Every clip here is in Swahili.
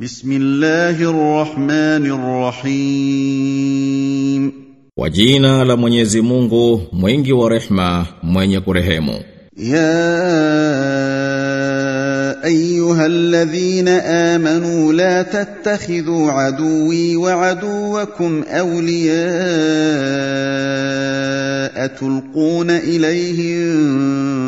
بسم الله الرحمن الرحيم la Mwenyezi Mungu, mwingi wa rehma, mwenye kurehemu. يا ايها الذين امنوا لا تتخذوا عدوي وعدوكم اولياء تلقون اليهم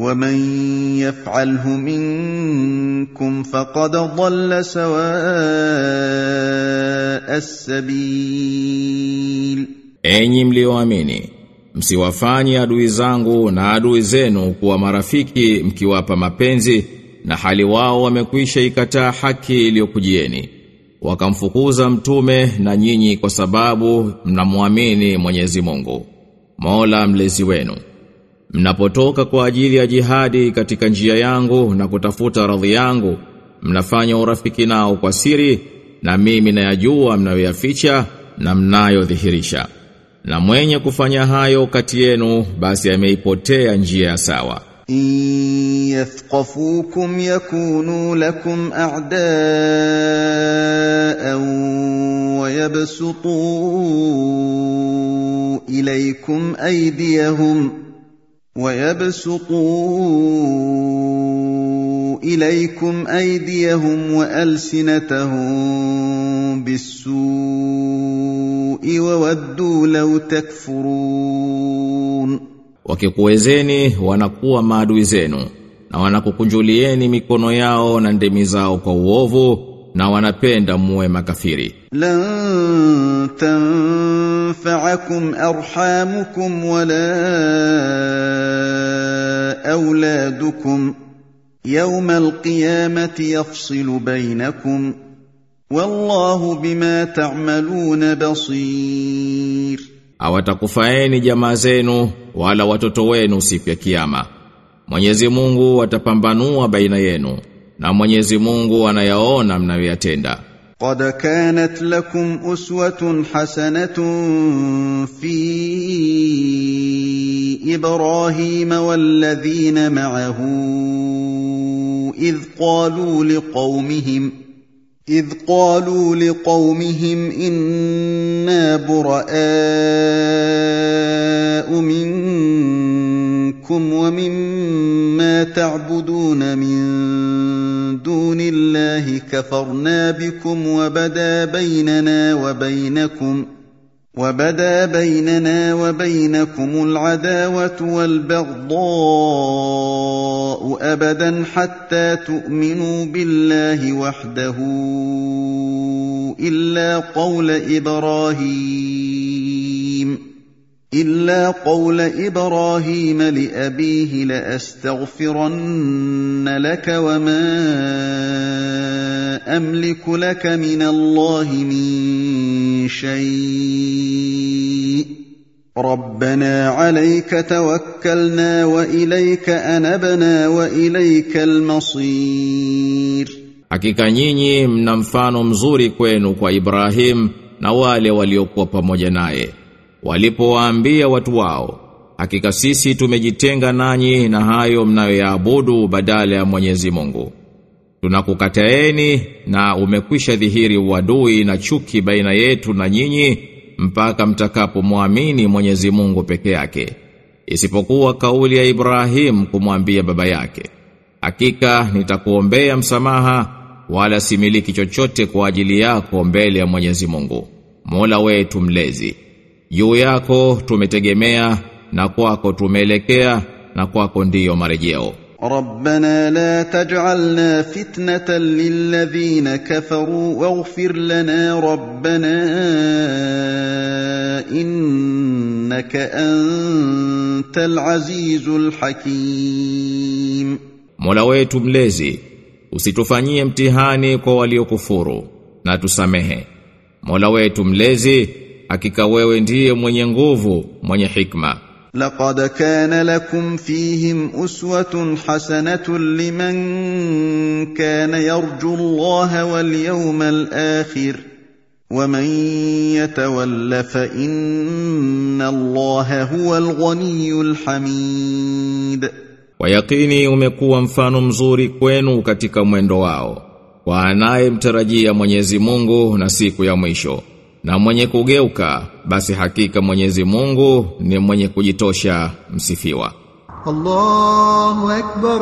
ومن يفعله منكم فقد ضل سواء السبيل Enyi mlioamini, msiwafanye adui zangu na adui zenu kuwa marafiki mkiwapa mapenzi na hali wao wamekwisha ikataa haki iliyokujieni. Wakamfukuza mtume na nyinyi kwa sababu mnamwamini Mwenyezi Mungu, Mola mlezi wenu. Mnapotoka kwa ajili ya jihadi katika njia yangu na kutafuta radhi yangu, mnafanya urafiki nao kwa siri na mimi nayajua mnayoyaficha na mnayodhihirisha. Na mwenye kufanya hayo kati yenu basi ameipotea njia ya sawa. Yathqafukum yakunu lakum a'daan wa yabsutu ilaykum aydiyahum ويبسطوا إليكم أيديهم وألسنتهم بالسوء وودوا لو تكفرون Wakikuwezeni wanakuwa maadui zenu na wanakukunjulieni mikono yao na ndemi zao kwa uovu na wanapenda muwe makafiri. Lantanfaakum arhamukum wala auladukum yawma alqiyamati yafsilu bainakum wallahu bima ta'maluna basir. Awatakufaeni jamaa zenu wala watoto wenu siku ya kiyama. Mwenyezi Mungu atapambanua baina yenu. na Mwenyezi Mungu anayaona mnayoyatenda. Qad kanat lakum uswatun hasanatun fi Ibrahima walladhina ma'ahu idh qalu liqaumihim إذ قالوا لقومهم إنا براء منكم ومما تعبدون من دون الله كفرنا بكم وبدا بيننا وبينكم وبدا بيننا وبينكم العداوة والبغضاء أبدا حتى تؤمنوا بالله وحده إلا قول إبراهيم. إلا قول إبراهيم لأبيه لأستغفرن لك وما أملك لك من الله من شيء ربنا عليك توكلنا وإليك أنبنا وإليك المصير Hakika nyinyi mna mfano mzuri kwenu kwa Ibrahim na wale waliokuwa pamoja naye. Walipowaambia watu wao, hakika sisi tumejitenga nanyi na hayo mnayoyaabudu badala ya Mwenyezi Mungu. Tunakukataeni na umekwisha dhihiri uadui na chuki baina yetu na nyinyi mpaka mtakapomwamini Mwenyezi Mungu peke yake. Isipokuwa kauli ya Ibrahim kumwambia baba yake, hakika nitakuombea msamaha wala similiki chochote kwa ajili yako mbele ya Mwenyezi Mungu, Mola wetu mlezi juu yako tumetegemea na kwako tumeelekea na kwako ndiyo marejeo ربنا لا تجعلنا فتنة للذين كفروا واغفر لنا ربنا إنك أنت العزيز الحكيم Mola wetu mlezi usitufanyie mtihani kwa waliokufuru na tusamehe Mola wetu mlezi hakika wewe ndiye mwenye nguvu mwenye hikma لقد كان لكم فيهم أسوة حسنة لمن كان يرجو الله واليوم الآخر ومن يتول فإن الله هو الغني الحميد Kwa yakini umekuwa mfano mzuri kwenu katika mwendo wao kwa anayemtarajia Mwenyezi Mungu na siku ya mwisho na mwenye kugeuka basi hakika Mwenyezi Mungu ni mwenye kujitosha msifiwa. Allahu akbar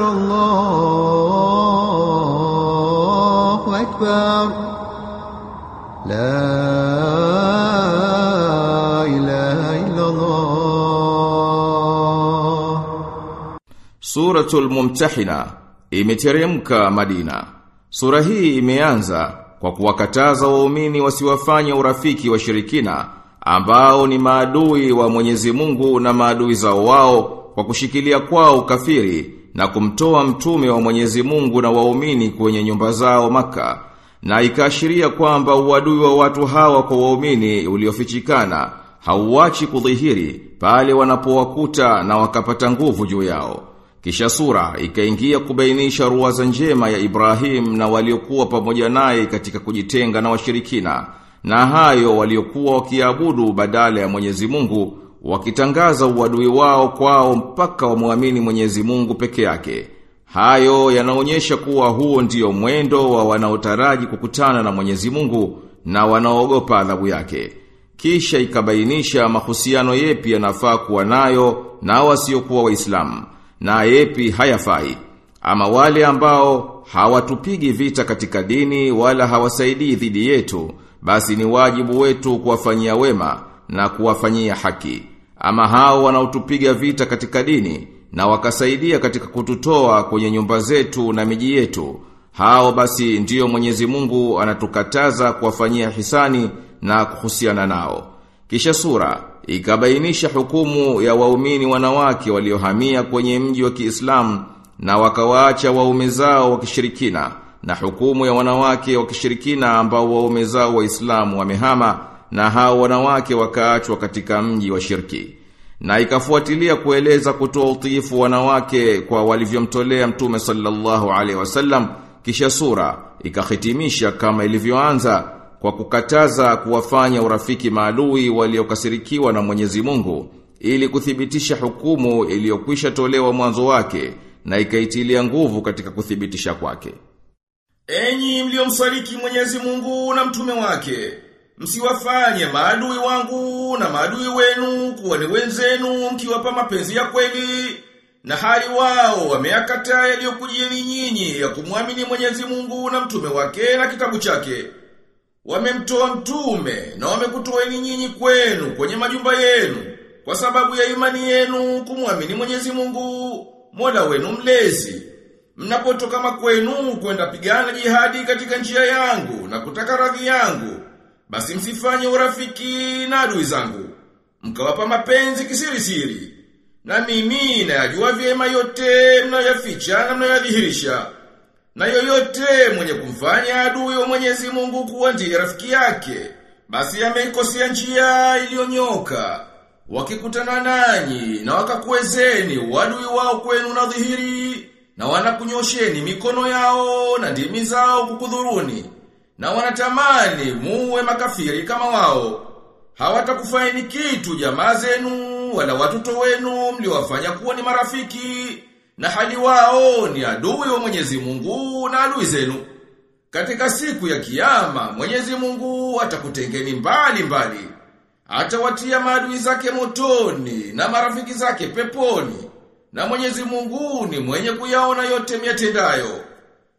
Allahu akbar. La ilaha illa Allah Suratul Mumtahina imeteremka Madina. Sura hii imeanza kwa kuwakataza waumini wasiwafanya urafiki wa shirikina ambao ni maadui wa Mwenyezi Mungu na maadui zao wao kwa kushikilia kwao ukafiri na kumtoa mtume wa Mwenyezi Mungu na waumini kwenye nyumba zao maka na ikaashiria kwamba uadui wa watu hawa kwa waumini uliofichikana hauachi kudhihiri pale wanapowakuta na wakapata nguvu juu yao. Kisha sura ikaingia kubainisha ruwaza njema ya Ibrahim na waliokuwa pamoja naye katika kujitenga na washirikina na hayo waliokuwa wakiabudu badala ya Mwenyezi Mungu wakitangaza uadui wao kwao mpaka wamwamini Mwenyezi Mungu peke yake. Hayo yanaonyesha kuwa huo ndio mwendo wa wanaotaraji kukutana na Mwenyezi Mungu na wanaogopa adhabu yake. Kisha ikabainisha mahusiano yepi yanafaa kuwa nayo na wasiokuwa Waislamu na yepi hayafai. Ama wale ambao hawatupigi vita katika dini wala hawasaidii dhidi yetu, basi ni wajibu wetu kuwafanyia wema na kuwafanyia haki. Ama hao wanaotupiga vita katika dini na wakasaidia katika kututoa kwenye nyumba zetu na miji yetu, hao basi ndiyo Mwenyezi Mungu anatukataza kuwafanyia hisani na kuhusiana nao. Kisha sura ikabainisha hukumu ya waumini wanawake waliohamia kwenye mji wa Kiislamu na wakawaacha waume zao wa kishirikina na hukumu ya wanawake wa kishirikina ambao waume zao waislamu wamehama na hao wanawake wakaachwa katika mji wa shirki. Na ikafuatilia kueleza kutoa utiifu wanawake kwa walivyomtolea Mtume sallallahu alaihi wasallam kisha sura ikahitimisha kama ilivyoanza kwa kukataza kuwafanya urafiki maalui waliokasirikiwa na Mwenyezi Mungu ili kuthibitisha hukumu iliyokwisha tolewa mwanzo wake na ikaitilia nguvu katika kuthibitisha kwake. Enyi mliomsaliki Mwenyezi Mungu na mtume wake, msiwafanye maadui wangu na maadui wenu kuwa ni wenzenu mkiwapa mapenzi ya kweli na hali wao wameakataa yaliyokujieni nyinyi ya kumwamini Mwenyezi Mungu na mtume wake na kitabu chake. Wamemtoa mtume na wamekutoeni nyinyi kwenu kwenye majumba yenu kwa sababu ya imani yenu kumwamini Mwenyezi Mungu, Mola wenu mlezi. Mnapotoka makwenu kwenda pigana jihadi katika njia yangu na kutaka radhi yangu, basi msifanye urafiki na adui zangu. Mkawapa mapenzi kisirisiri. Na mimi nayajua vyema yote mnayoyaficha na mnayoyadhihirisha. Na yoyote mwenye kumfanya adui wa Mwenyezi Mungu kuwa ndiye rafiki yake, basi ameikosea njia iliyonyoka. Wakikutana nanyi na wakakuwezeni wadui wao kwenu na dhihiri, na wanakunyosheni mikono yao na ndimi zao kukudhuruni, na wanatamani muwe makafiri kama wao. Hawatakufaini kitu jamaa zenu wala watoto wenu mliwafanya kuwa ni marafiki na hali wao ni adui wa Mwenyezi Mungu na adui zenu. Katika siku ya kiyama Mwenyezi Mungu atakutengeni mbali mbali. Atawatia maadui zake motoni na marafiki zake peponi. Na Mwenyezi Mungu ni mwenye kuyaona yote miatendayo.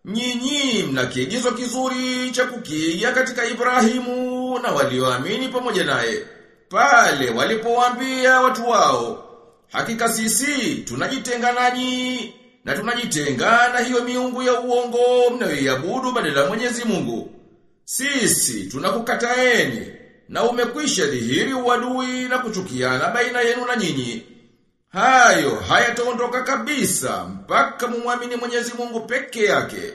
Nyinyi mna kiigizo kizuri cha kukiiga katika Ibrahimu na walioamini pamoja naye. pale walipowaambia watu wao hakika sisi tunajitenga nanyi na tunajitenga na hiyo miungu ya uongo mnayoiabudu badala Mwenyezi Mungu. Sisi tunakukataeni na umekwisha dhihiri uadui na kuchukiana baina yenu na nyinyi. Hayo hayataondoka kabisa mpaka mumwamini Mwenyezi Mungu peke yake.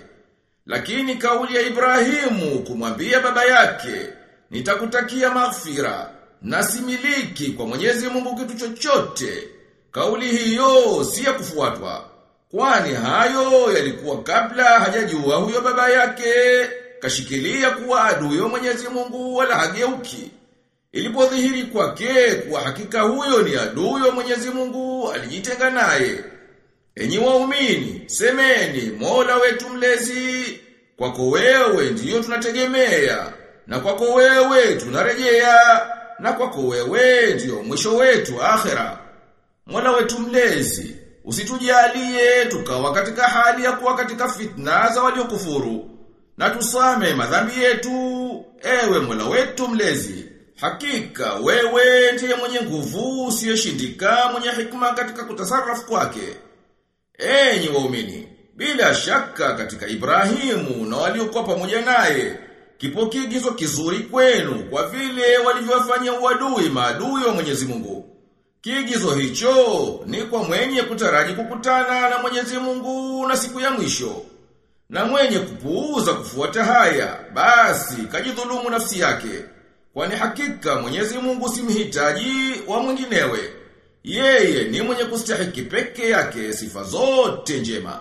Lakini kauli ya Ibrahimu kumwambia baba yake, nitakutakia maghfira na similiki kwa Mwenyezi Mungu kitu chochote. Kauli hiyo si ya kufuatwa. Kwani hayo yalikuwa kabla hajajua huyo baba yake, kashikilia kuwa aduyo Mwenyezi Mungu wala hageuki. Ilipodhihiri kwake kuwa hakika huyo ni aduyo Mwenyezi Mungu, alijitenga naye. Enyi waumini, semeni, Mola wetu mlezi, kwako wewe ndiyo tunategemea, na kwako wewe tunarejea, na kwako wewe ndiyo mwisho wetu akhera. Mola wetu mlezi, usitujalie tukawa katika hali ya kuwa katika fitna za waliokufuru, na tusame madhambi yetu, ewe Mola wetu mlezi. Hakika wewe ndiye mwenye nguvu, usiyeshindika, mwenye hikma katika kutasarrafu kwake. Enyi waumini, bila shaka katika Ibrahimu na waliokuwa pamoja naye, kipo kigizo kizuri kwenu kwa vile walivyofanya uadui maadui wa Mwenyezi Mungu. Kigizo hicho ni kwa mwenye kutaraji kukutana na Mwenyezi Mungu na siku ya mwisho. Na mwenye kupuuza kufuata haya, basi kajidhulumu nafsi yake. Kwani hakika Mwenyezi Mungu si mhitaji wa mwinginewe. Yeye ni mwenye kustahiki peke yake sifa zote njema.